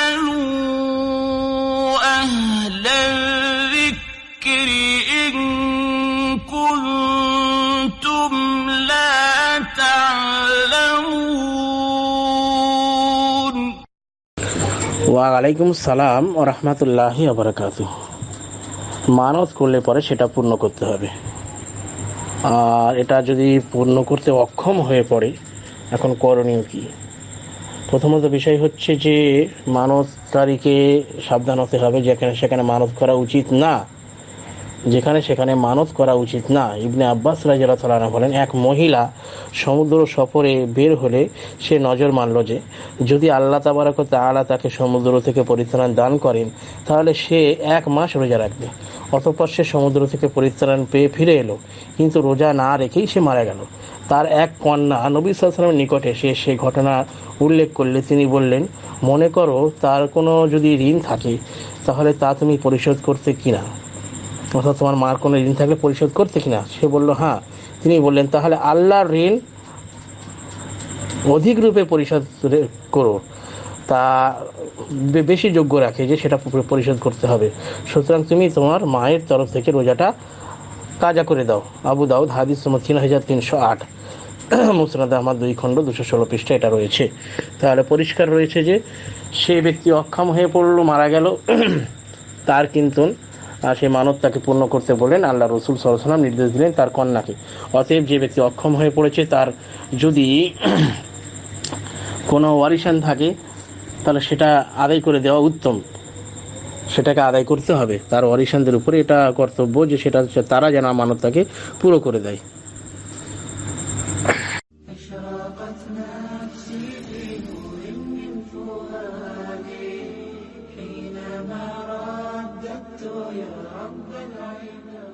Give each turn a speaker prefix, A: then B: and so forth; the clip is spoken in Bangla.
A: فاسألوا أهل الذكر إن كنتم لا تعلمون
B: ওয়ালাইকুম সালাম ও রহমতুল্লাহি আবরকাত মানত করলে পরে সেটা পূর্ণ করতে হবে আর এটা যদি পূর্ণ করতে অক্ষম হয়ে পড়ে এখন করণীয় কি প্রথমত বিষয় হচ্ছে যে মানত তারিখে সাবধান হতে হবে, যেখানে সেখানে মানত করা উচিত না। যেখানে সেখানে মানত করা উচিত না। ইবনে আব্বাস রাজিয়াল তালানা বলেন, এক মহিলা সমুদ্র সফরে বের হলে সে নজর মানল যে যদি আল্লাহ তাবারক তাআলা তাকে সমুদ্র থেকে পরিত্রাণ দান করেন, তাহলে সে এক মাস রোজা রাখবে। অতঃপর সে সমুদ্র থেকে পরিত্রাণ পেয়ে ফিরে এলো, কিন্তু রোজা না রেখেই সে মারা গেল। তার এক কন্যা নবী সাল্লামের নিকটে সে সে ঘটনা উল্লেখ করলে তিনি বললেন, মনে করো তার কোনো যদি ঋণ থাকে, তাহলে তা তুমি পরিশোধ করতে কিনা? অর্থাৎ তোমার মার কোনো ঋণ থাকলে পরিশোধ করতে কিনা? সে বলল হ্যাঁ। তিনি বললেন, তাহলে আল্লাহর ঋণ অধিক রূপে পরিশোধ করো তা বেশি যোগ্য রাখে যে সেটা পরিশোধ করতে হবে। সুতরাং তুমি তোমার মায়ের তরফ থেকে রোজাটা কাজা করে দাও। আবু দাউদ, হাদিস নম্বর তিন হাজার তিনশো আট। মুসনাদ আহমদ দুই খণ্ড, দুশো ষোলো পৃষ্ঠা এটা রয়েছে। তাহলে পরিষ্কার রয়েছে যে সে ব্যক্তি অক্ষম হয়ে পড়ল, মারা গেল। তার কিন্তু সেই মানত তাকে পূর্ণ করতে বলেন আল্লাহ রসুল সরসালাম নির্দেশ দিলেন তার কন্যাকে। অতএব যে ব্যক্তি অক্ষম হয়ে পড়েছে, তার যদি কোনো ওয়ারিশান থাকে তাহলে সেটা আদায় করে দেওয়া উত্তম সেটাকে আদায় করতে হবে তার ওয়ারিশানদের উপরে এটা কর্তব্য যে সেটা তারা যেন আমানতটাকে পুরো করে দেয়
C: أشرقت نفسي بنور من فؤادي حينما رددت يا رب العباد